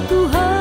Tuhan.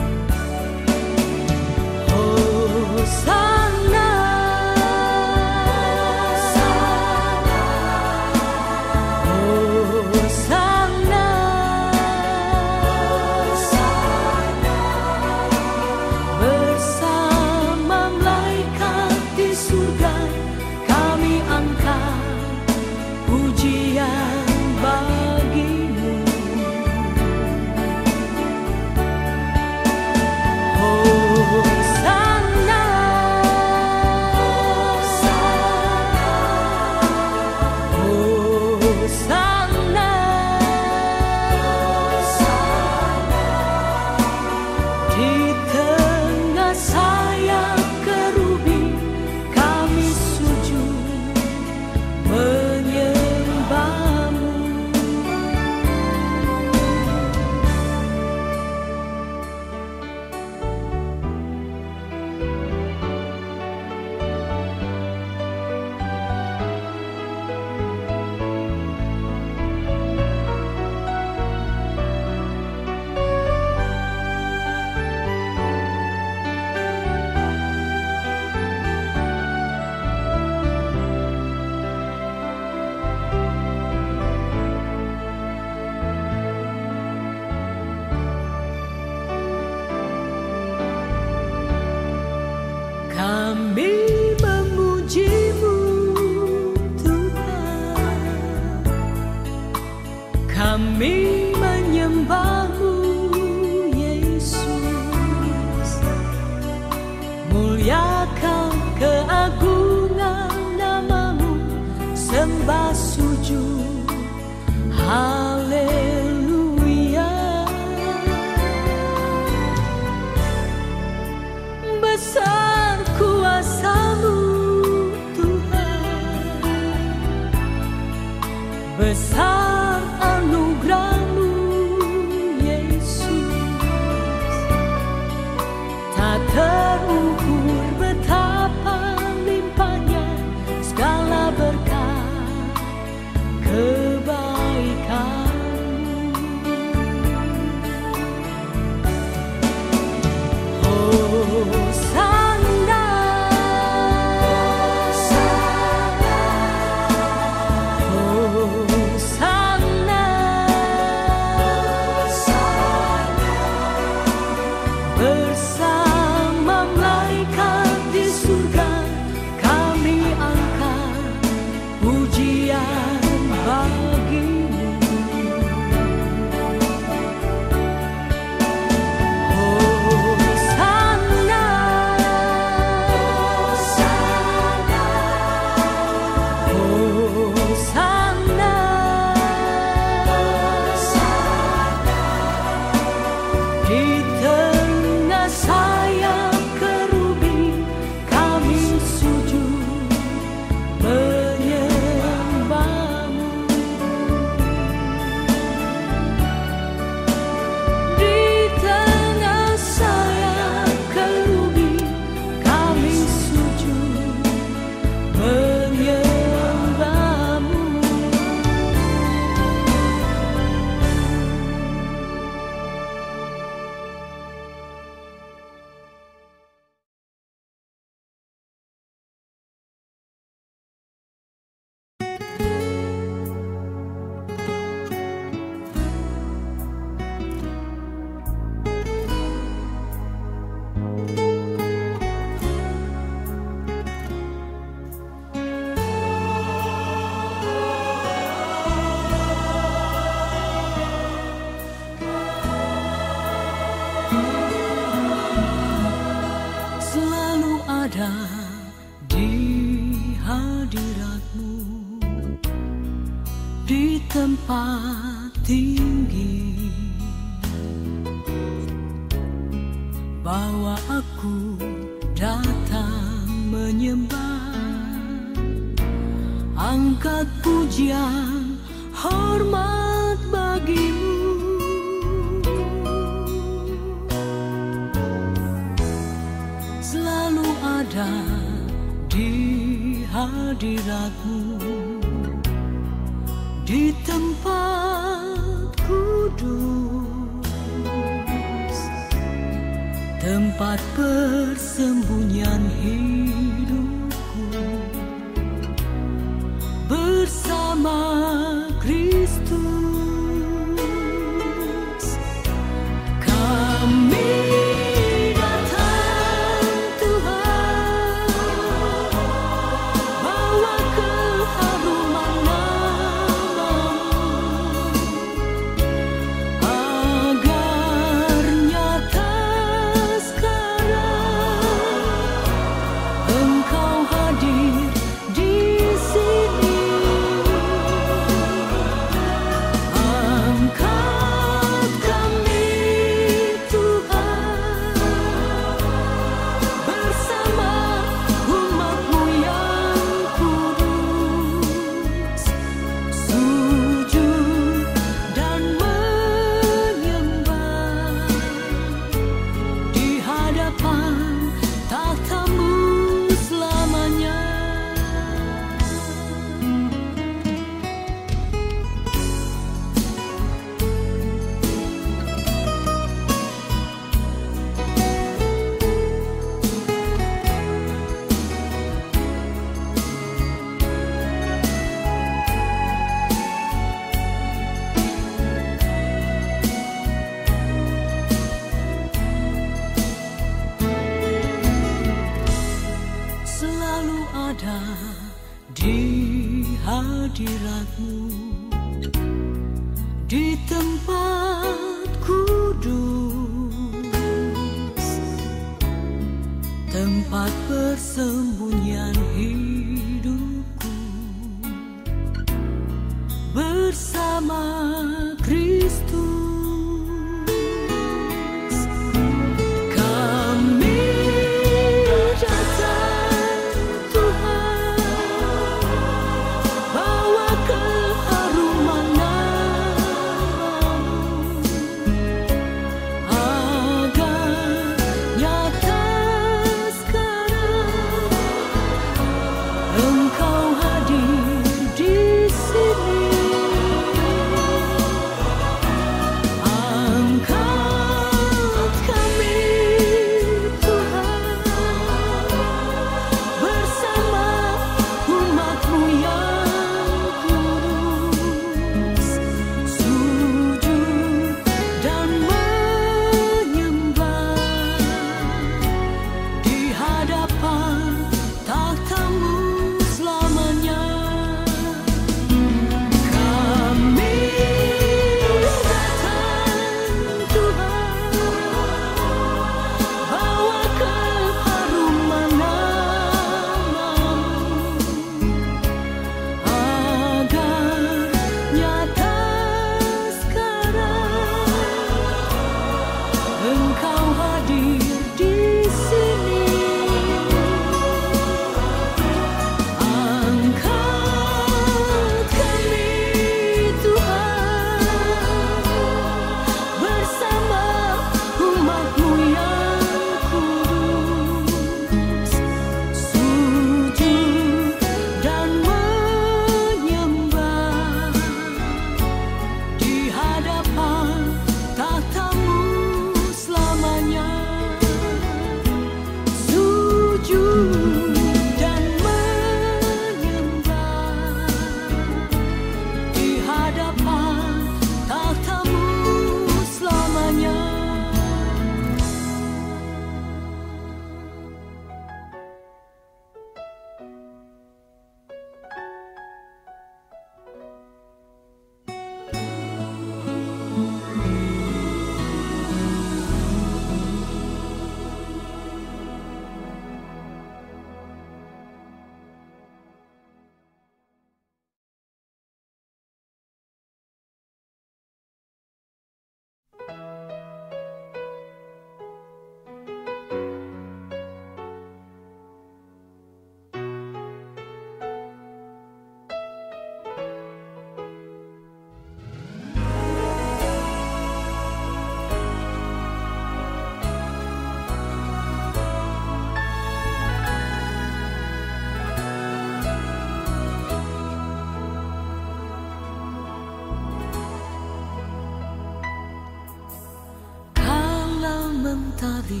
matahari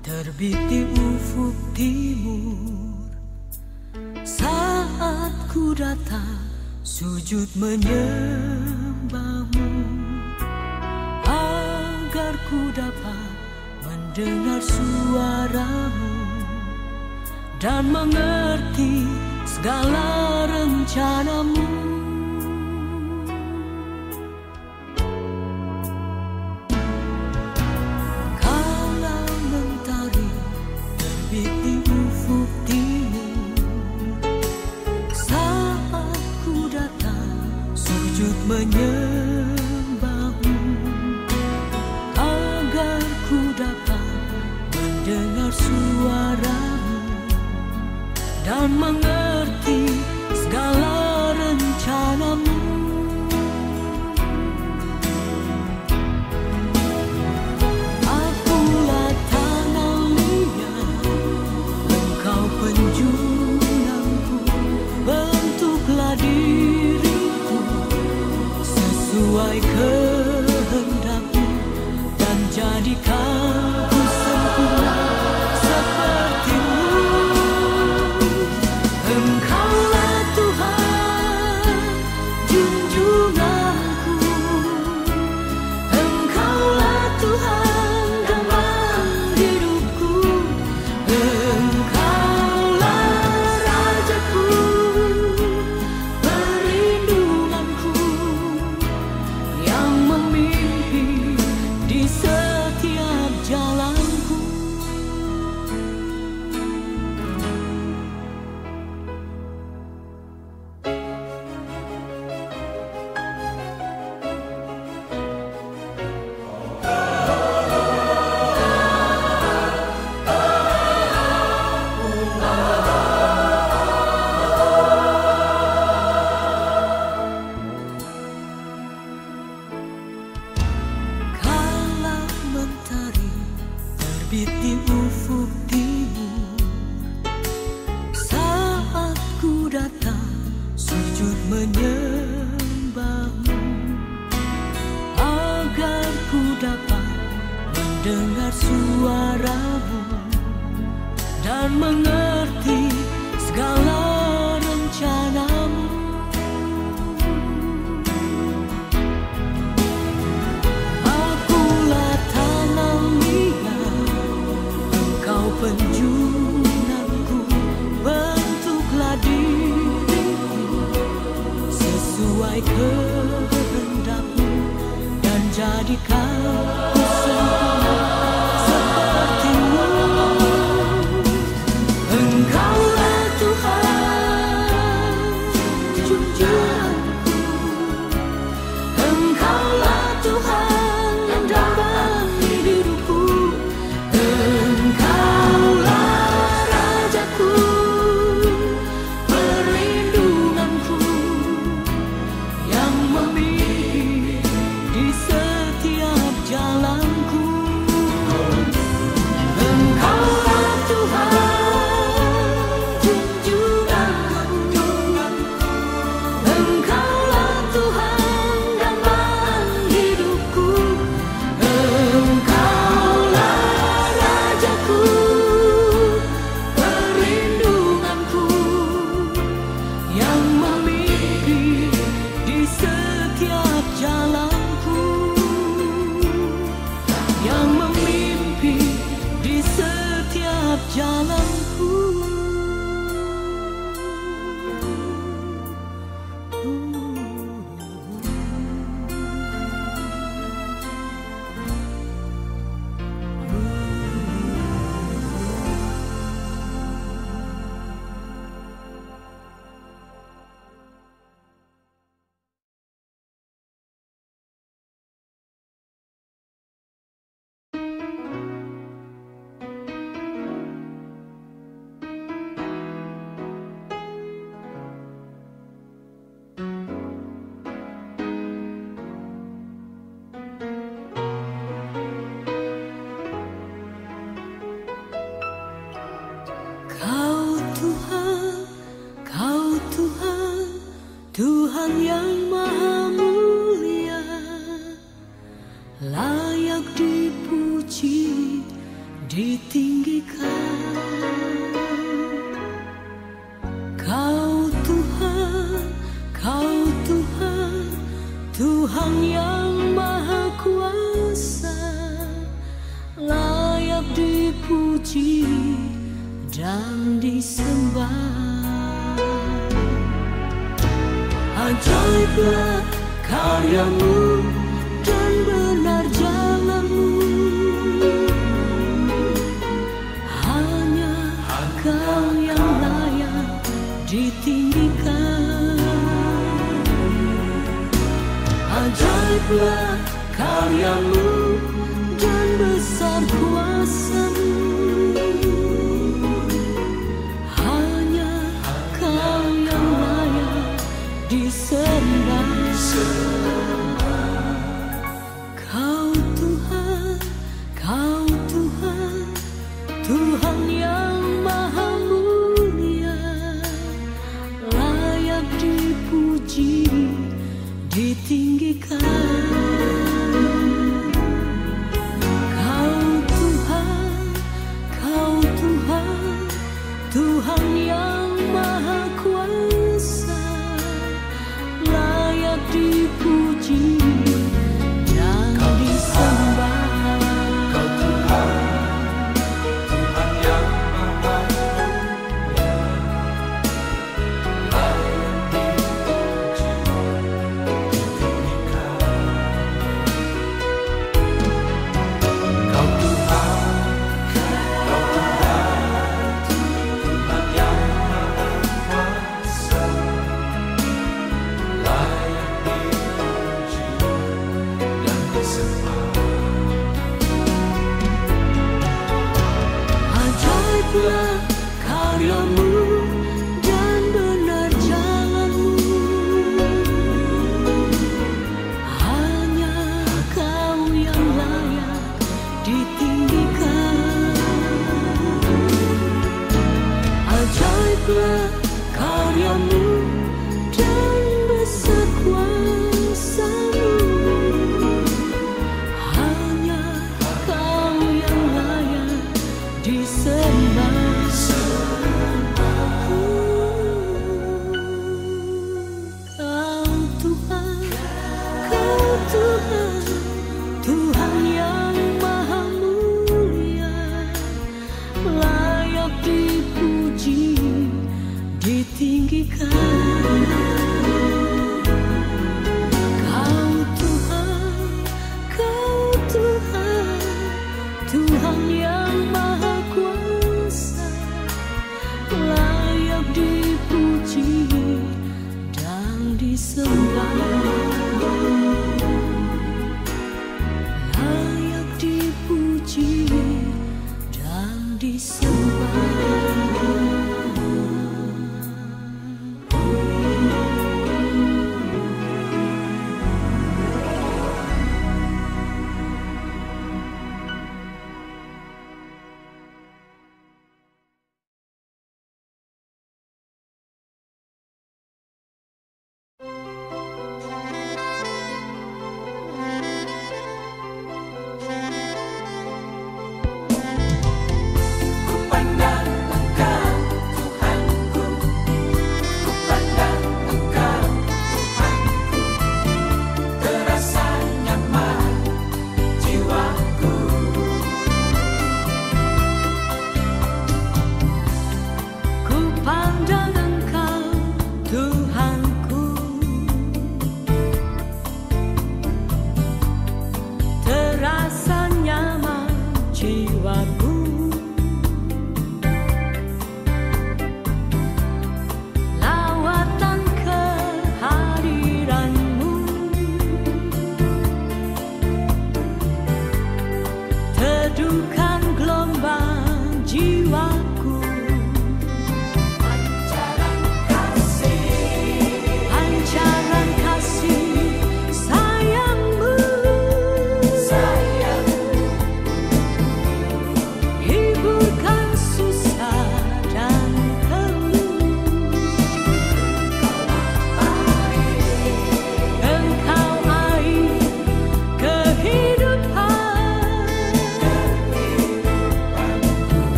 terbit di ufuk timur. Saat ku datang sujud menyembahmu Agar ku dapat mendengar suaramu Dan mengerti segala rencanamu.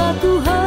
Tuhan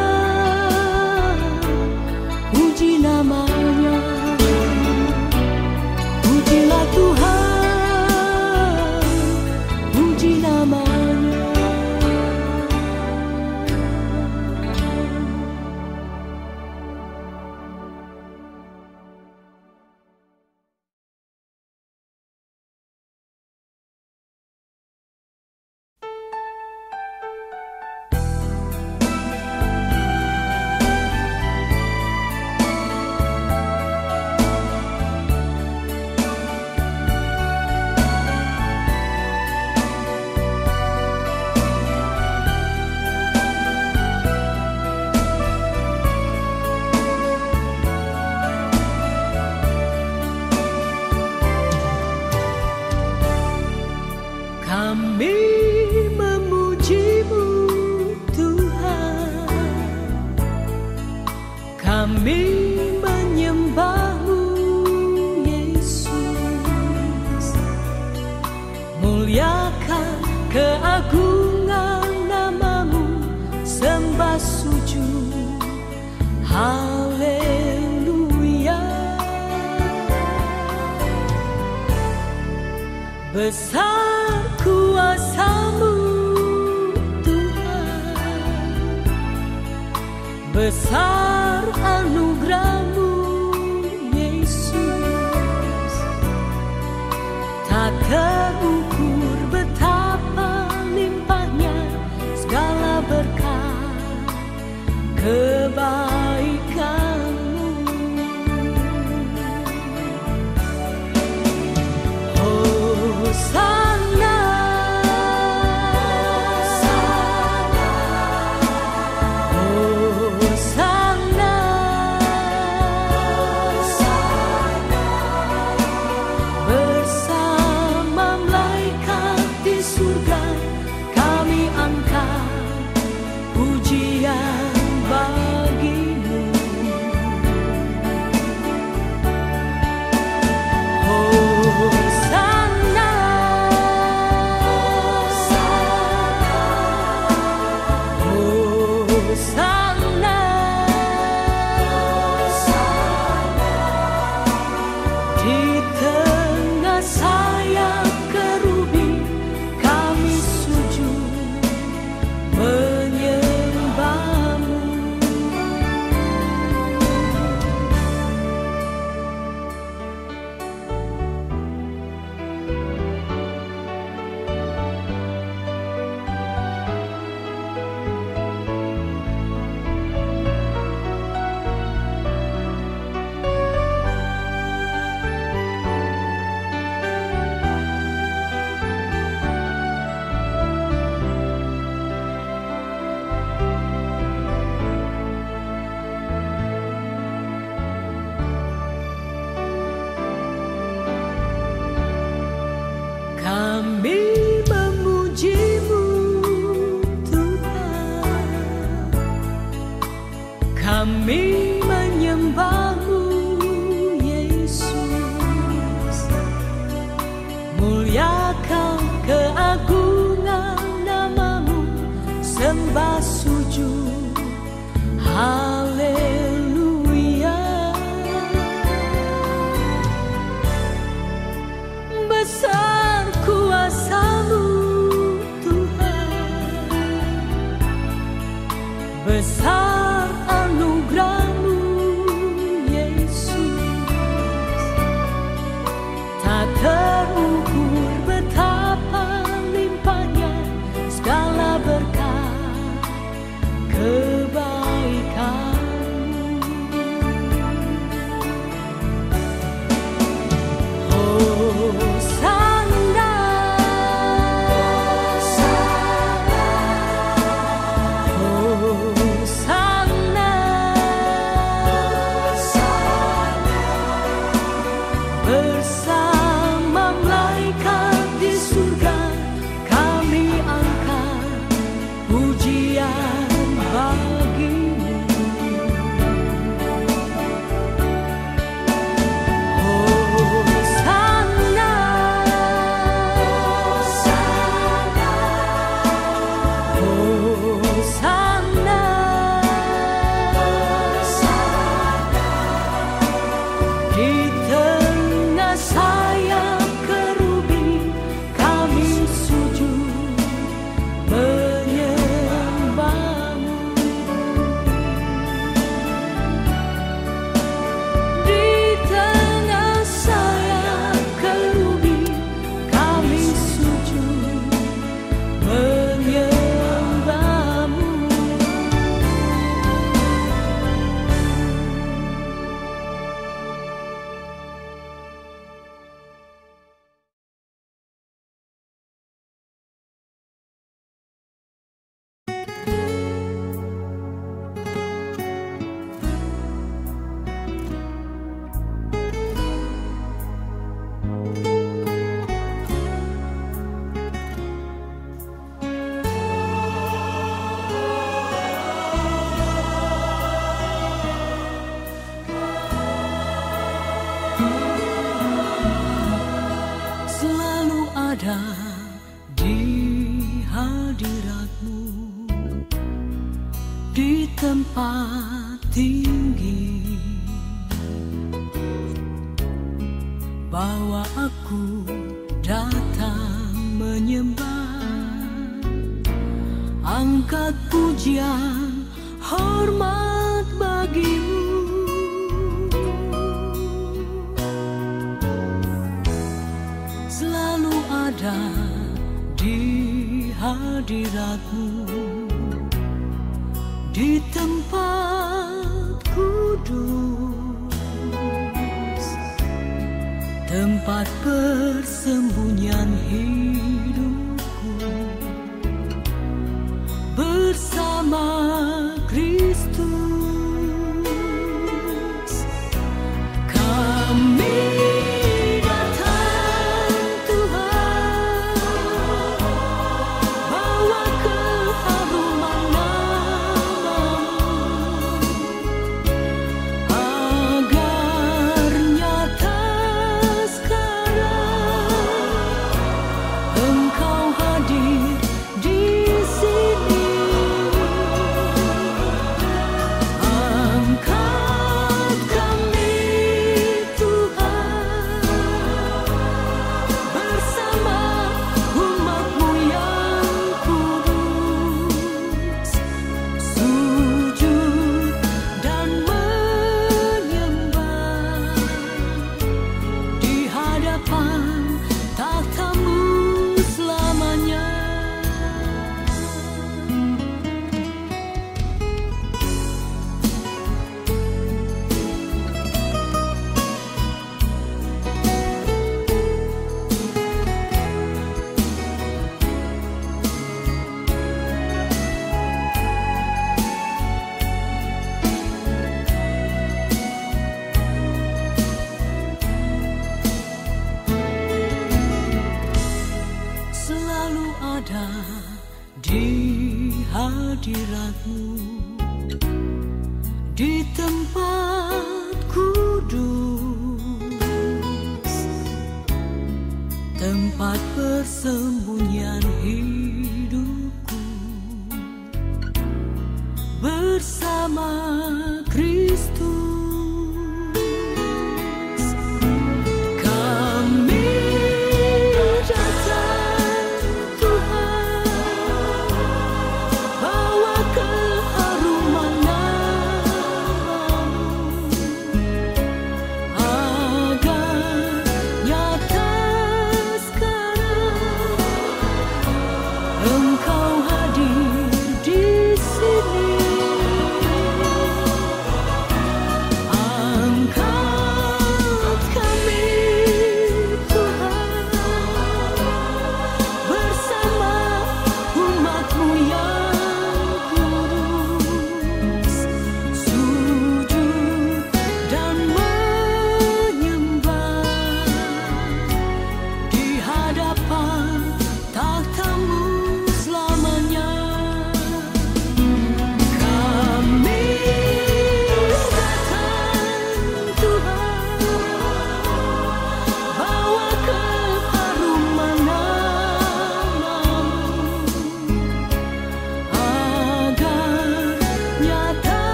Bye.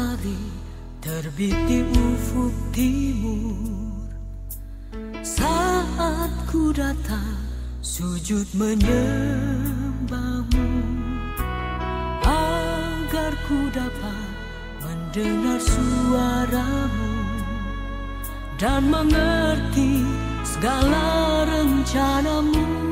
mentari terbit di ufuk timur. Saat ku datang sujud menyembahmu Agar ku dapat mendengar suaramu Dan mengerti segala rencanamu.